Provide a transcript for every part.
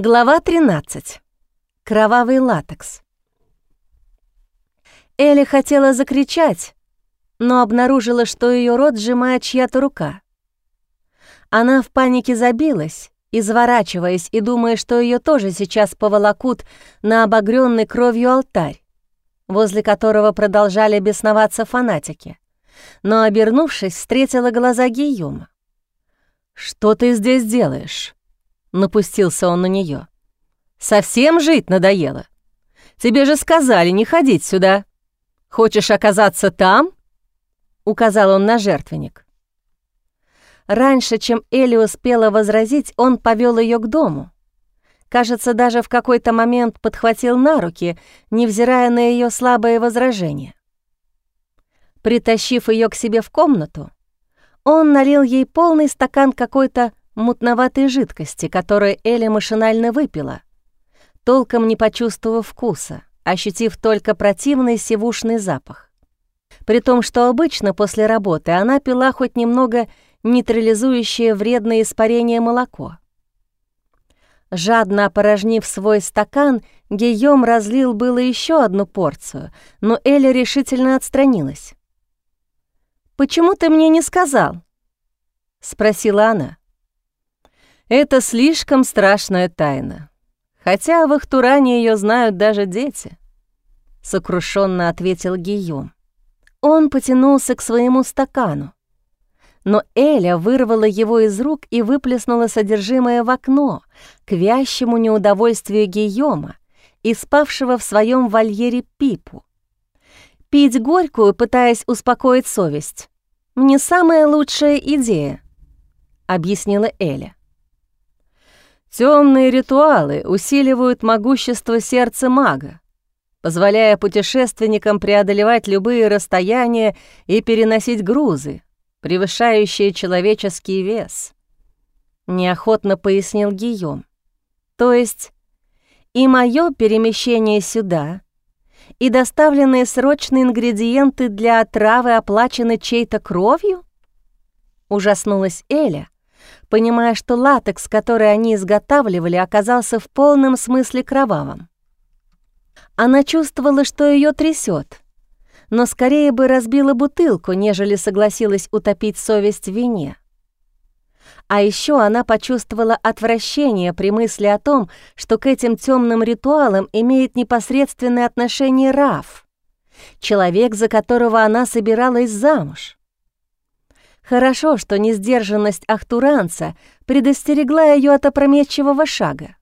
Глава 13. Кровавый латекс. Элли хотела закричать, но обнаружила, что ее рот сжимает чья-то рука. Она в панике забилась, изворачиваясь и думая, что ее тоже сейчас поволокут на обогренный кровью алтарь, возле которого продолжали бесноваться фанатики. Но, обернувшись, встретила глаза Гийома. «Что ты здесь делаешь?» — напустился он на нее. «Совсем жить надоело? Тебе же сказали не ходить сюда. Хочешь оказаться там?» — указал он на жертвенник. Раньше, чем Элли успела возразить, он повел ее к дому. Кажется, даже в какой-то момент подхватил на руки, невзирая на ее слабые возражения. Притащив ее к себе в комнату, он налил ей полный стакан какой-то мутноватой жидкости, которую Эля машинально выпила, толком не почувствовав вкуса, ощутив только противный сивушный запах. При том, что обычно после работы она пила хоть немного нейтрализующее вредное испарение молоко. Жадно опорожнив свой стакан, Гийом разлил было еще одну порцию, но Эля решительно отстранилась. «Почему ты мне не сказал?» — спросила она. Это слишком страшная тайна. Хотя в Ахтуране ее знают даже дети, сокрушенно ответил Гийом. Он потянулся к своему стакану, но Эля вырвала его из рук и выплеснула содержимое в окно, к вящему неудовольствию Гийома и спавшего в своем вольере Пипу. Пить горькую, пытаясь успокоить совесть, не самая лучшая идея, объяснила Эля. Темные ритуалы усиливают могущество сердца мага, позволяя путешественникам преодолевать любые расстояния и переносить грузы, превышающие человеческий вес. Неохотно пояснил Гийом. То есть и мое перемещение сюда, и доставленные срочные ингредиенты для отравы оплачены чьей-то кровью? Ужаснулась Эля, понимая, что латекс, который они изготавливали, оказался в полном смысле кровавым. Она чувствовала, что ее трясет, но скорее бы разбила бутылку, нежели согласилась утопить совесть в вине. А еще она почувствовала отвращение при мысли о том, что к этим темным ритуалам имеет непосредственное отношение Раф, человек, за которого она собиралась замуж. Хорошо, что несдержанность Ахтуранца предостерегла ее от опрометчивого шага.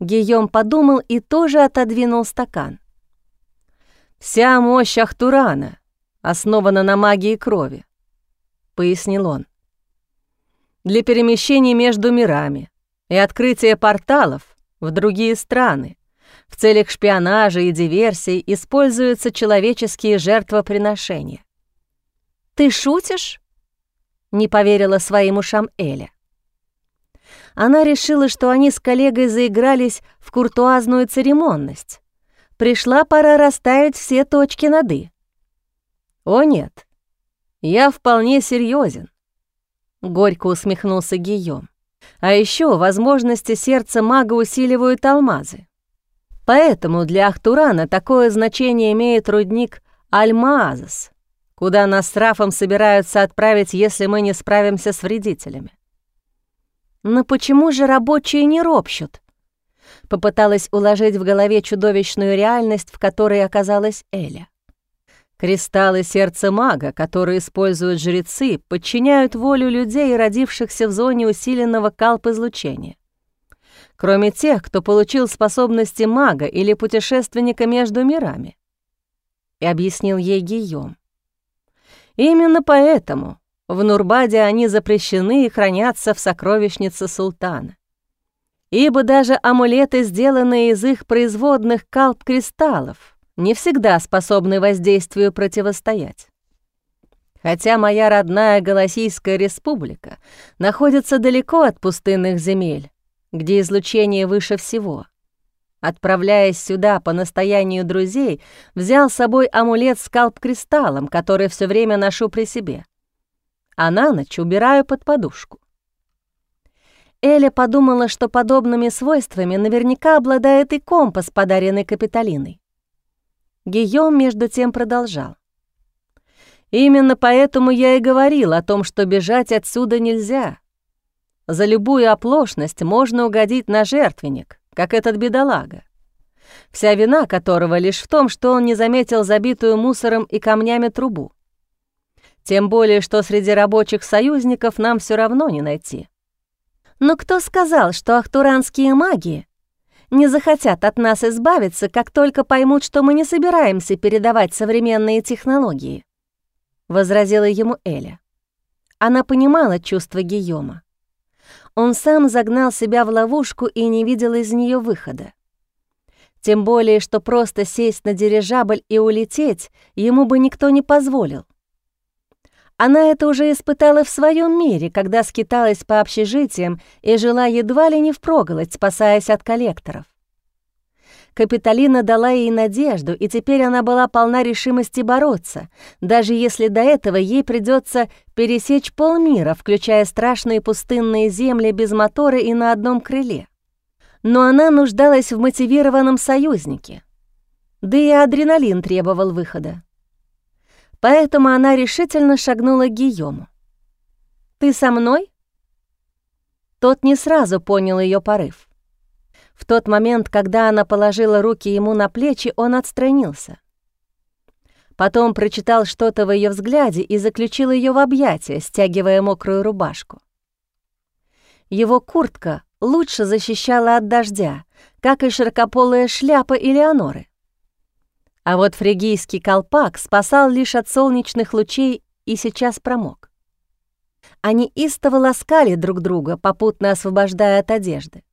Гийом подумал и тоже отодвинул стакан. «Вся мощь Ахтурана основана на магии крови», — пояснил он. «Для перемещений между мирами и открытия порталов в другие страны в целях шпионажа и диверсий используются человеческие жертвоприношения». «Ты шутишь?» не поверила своим ушам Эля. Она решила, что они с коллегой заигрались в куртуазную церемонность. Пришла пора расставить все точки над «и». «О нет, я вполне серьезен, горько усмехнулся Гийом. «А еще возможности сердца мага усиливают алмазы. Поэтому для Ахтурана такое значение имеет рудник Альмаазас, куда нас с Рафом собираются отправить, если мы не справимся с вредителями. Но почему же рабочие не ропщут? Попыталась уложить в голове чудовищную реальность, в которой оказалась Эля. Кристаллы сердца мага, которые используют жрецы, подчиняют волю людей, родившихся в зоне усиленного калп-излучения. Кроме тех, кто получил способности мага или путешественника между мирами. И объяснил ей Гийом. Именно поэтому в Нурбаде они запрещены и хранятся в сокровищнице султана. Ибо даже амулеты, сделанные из их производных калп-кристаллов, не всегда способны воздействию противостоять. Хотя моя родная Голосийская республика находится далеко от пустынных земель, где излучение выше всего — Отправляясь сюда по настоянию друзей, взял с собой амулет с калп-кристаллом, который все время ношу при себе. А на ночь убираю под подушку. Эля подумала, что подобными свойствами наверняка обладает и компас, подаренный Капитолиной. Гийом между тем продолжал. «Именно поэтому я и говорил о том, что бежать отсюда нельзя. За любую оплошность можно угодить на жертвенник, как этот бедолага, вся вина которого лишь в том, что он не заметил забитую мусором и камнями трубу. Тем более, что среди рабочих союзников нам все равно не найти. Но кто сказал, что ахтуранские маги не захотят от нас избавиться, как только поймут, что мы не собираемся передавать современные технологии?» — возразила ему Эля. Она понимала чувства Гийома. Он сам загнал себя в ловушку и не видел из нее выхода. Тем более, что просто сесть на дирижабль и улететь ему бы никто не позволил. Она это уже испытала в своем мире, когда скиталась по общежитиям и жила едва ли не впроголодь, спасаясь от коллекторов. Капитолина дала ей надежду, и теперь она была полна решимости бороться, даже если до этого ей придется пересечь полмира, включая страшные пустынные земли без мотора и на одном крыле. Но она нуждалась в мотивированном союзнике. Да и адреналин требовал выхода. Поэтому она решительно шагнула к Гийому. «Ты со мной?» Тот не сразу понял ее порыв. В тот момент, когда она положила руки ему на плечи, он отстранился. Потом прочитал что-то в ее взгляде и заключил ее в объятия, стягивая мокрую рубашку. Его куртка лучше защищала от дождя, как и широкополая шляпа Элеоноры. А вот фригийский колпак спасал лишь от солнечных лучей и сейчас промок. Они истово ласкали друг друга, попутно освобождая от одежды.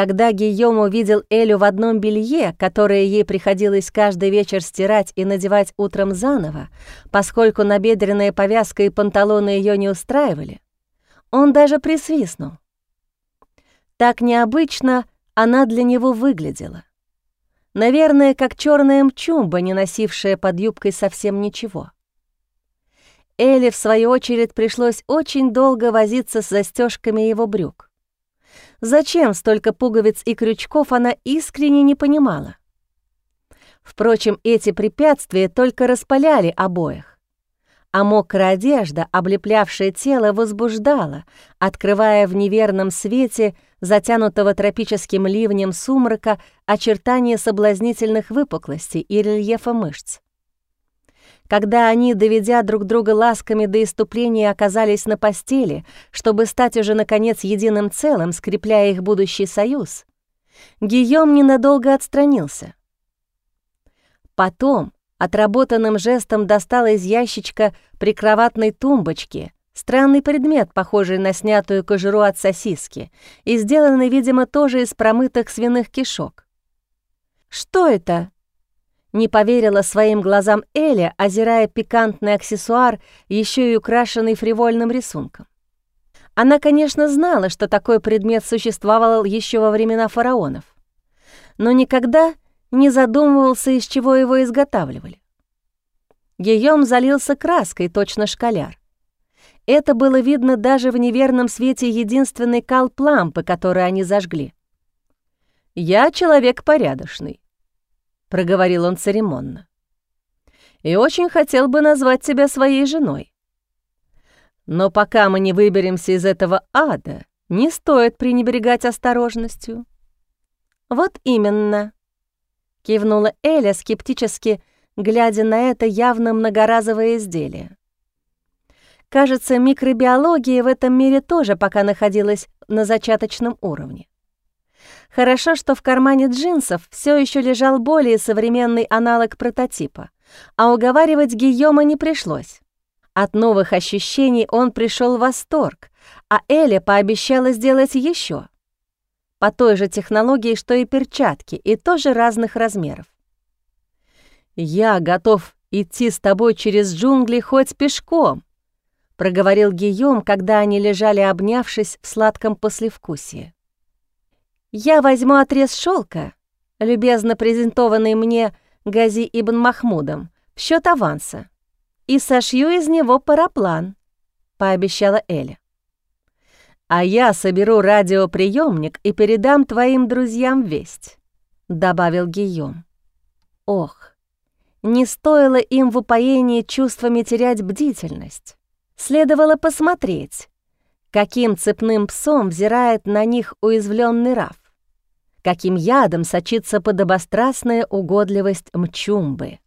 Когда Гийом увидел Элю в одном белье, которое ей приходилось каждый вечер стирать и надевать утром заново, поскольку набедренная повязка и панталоны ее не устраивали, он даже присвистнул. Так необычно она для него выглядела. Наверное, как черная мчумба, не носившая под юбкой совсем ничего. Элли, в свою очередь, пришлось очень долго возиться с застежками его брюк. Зачем столько пуговиц и крючков, она искренне не понимала. Впрочем, эти препятствия только распаляли обоих а мокрая одежда, облеплявшая тело, возбуждала, открывая в неверном свете, затянутого тропическим ливнем сумрака, очертания соблазнительных выпуклостей и рельефа мышц. Когда они, доведя друг друга ласками до иступления, оказались на постели, чтобы стать уже, наконец, единым целым, скрепляя их будущий союз, Гийом ненадолго отстранился. Потом, Отработанным жестом достала из ящичка прикроватной тумбочки странный предмет, похожий на снятую кожуру от сосиски, и сделанный, видимо, тоже из промытых свиных кишок. «Что это?» Не поверила своим глазам Эля, озирая пикантный аксессуар, еще и украшенный фривольным рисунком. Она, конечно, знала, что такой предмет существовал еще во времена фараонов, но никогда не задумывался, из чего его изготавливали. Гийом залился краской, точно шкаляр. Это было видно даже в неверном свете единственной калп-лампы, которую они зажгли. «Я человек порядочный», — проговорил он церемонно. «И очень хотел бы назвать тебя своей женой. Но пока мы не выберемся из этого ада, не стоит пренебрегать осторожностью». «Вот именно», — кивнула Эля скептически, глядя на это явно многоразовое изделие. Кажется, микробиология в этом мире тоже пока находилась на зачаточном уровне. Хорошо, что в кармане джинсов все еще лежал более современный аналог прототипа, а уговаривать Гийома не пришлось. От новых ощущений он пришел в восторг, а Эля пообещала сделать еще по той же технологии, что и перчатки, и тоже разных размеров. «Я готов идти с тобой через джунгли хоть пешком», — проговорил Гийом, когда они лежали, обнявшись в сладком послевкусии. «Я возьму отрез шелка, любезно презентованный мне Гази Ибн Махмудом, в счет аванса, и сошью из него параплан», — пообещала Эля. а я соберу радиоприемник и передам твоим друзьям весть», — добавил Гийом. Ох, не стоило им в упоении чувствами терять бдительность. Следовало посмотреть, каким цепным псом взирает на них уязвленный Раф, каким ядом сочится подобострастная угодливость Мчумбы.